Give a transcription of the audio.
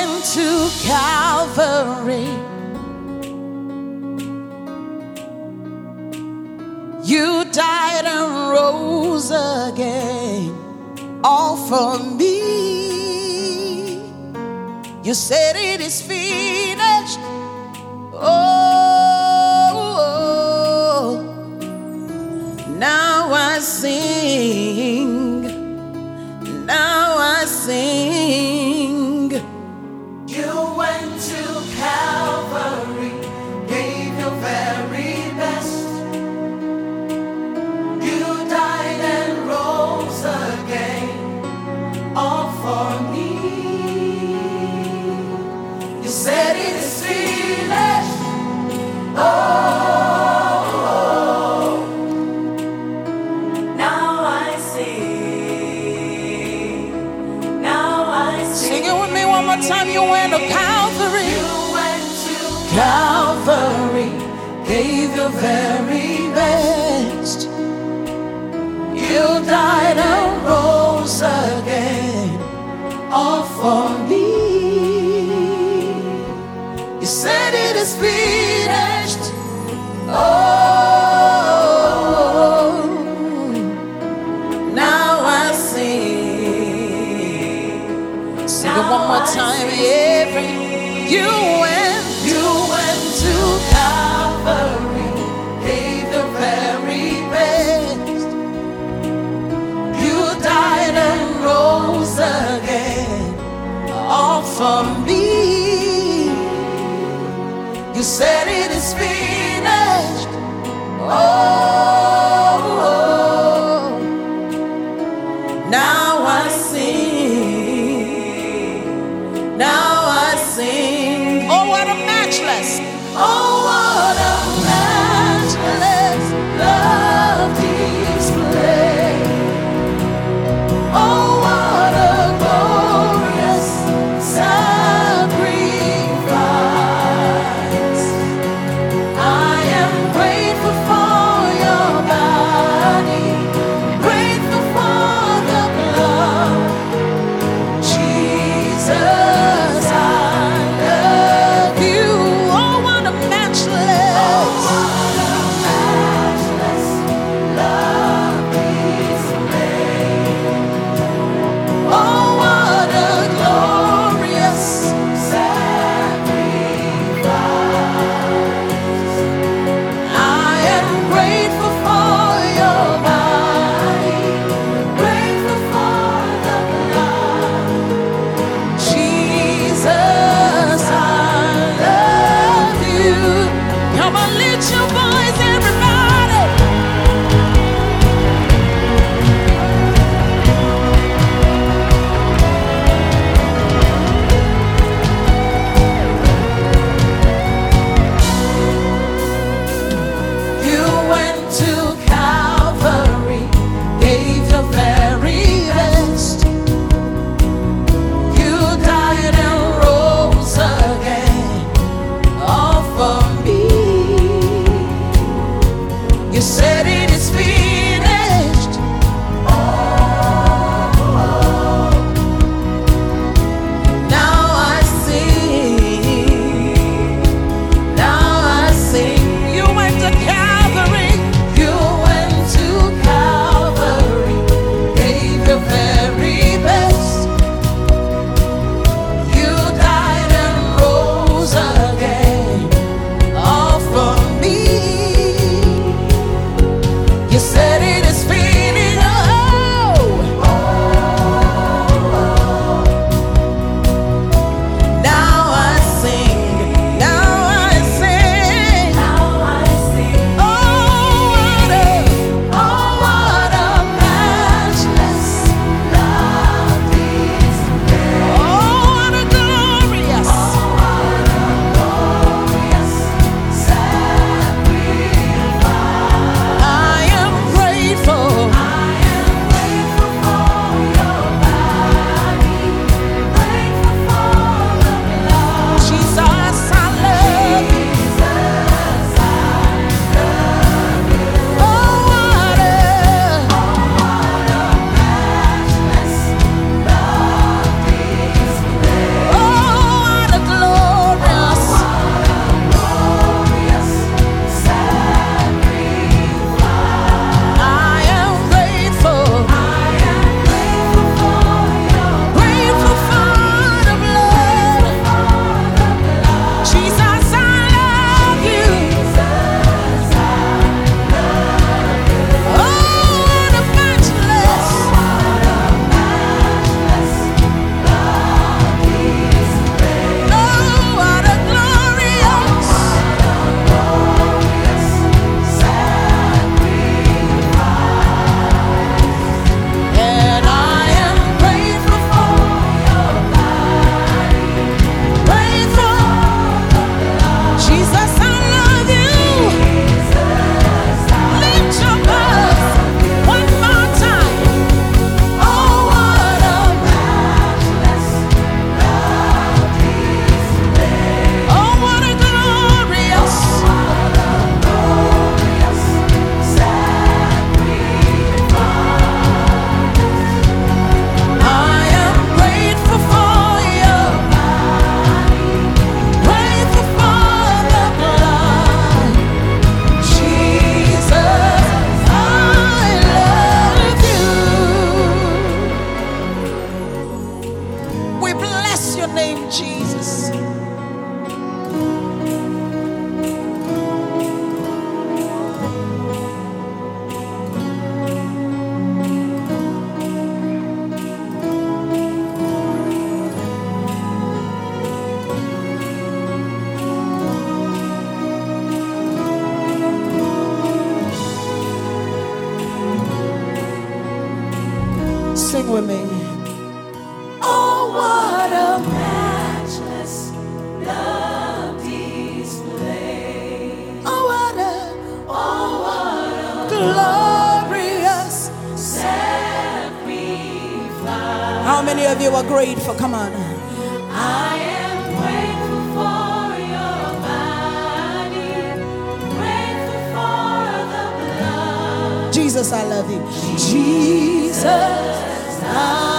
went to Calvary. You died and rose again, all for me. You said it is finished. Gave your very best. You died and rose again, all for me. You said it is finished. Oh, now I sing. Sing it one more time, every you went, You said it is finished. Oh, oh, oh, now I sing. Now I sing. Oh, what a matchless. Oh, what your name, Jesus. Sing with me. Glorious. sacrifice. How many of you are grateful? Come on. I am grateful for your body, grateful for the blood. Jesus, I love you. Jesus, I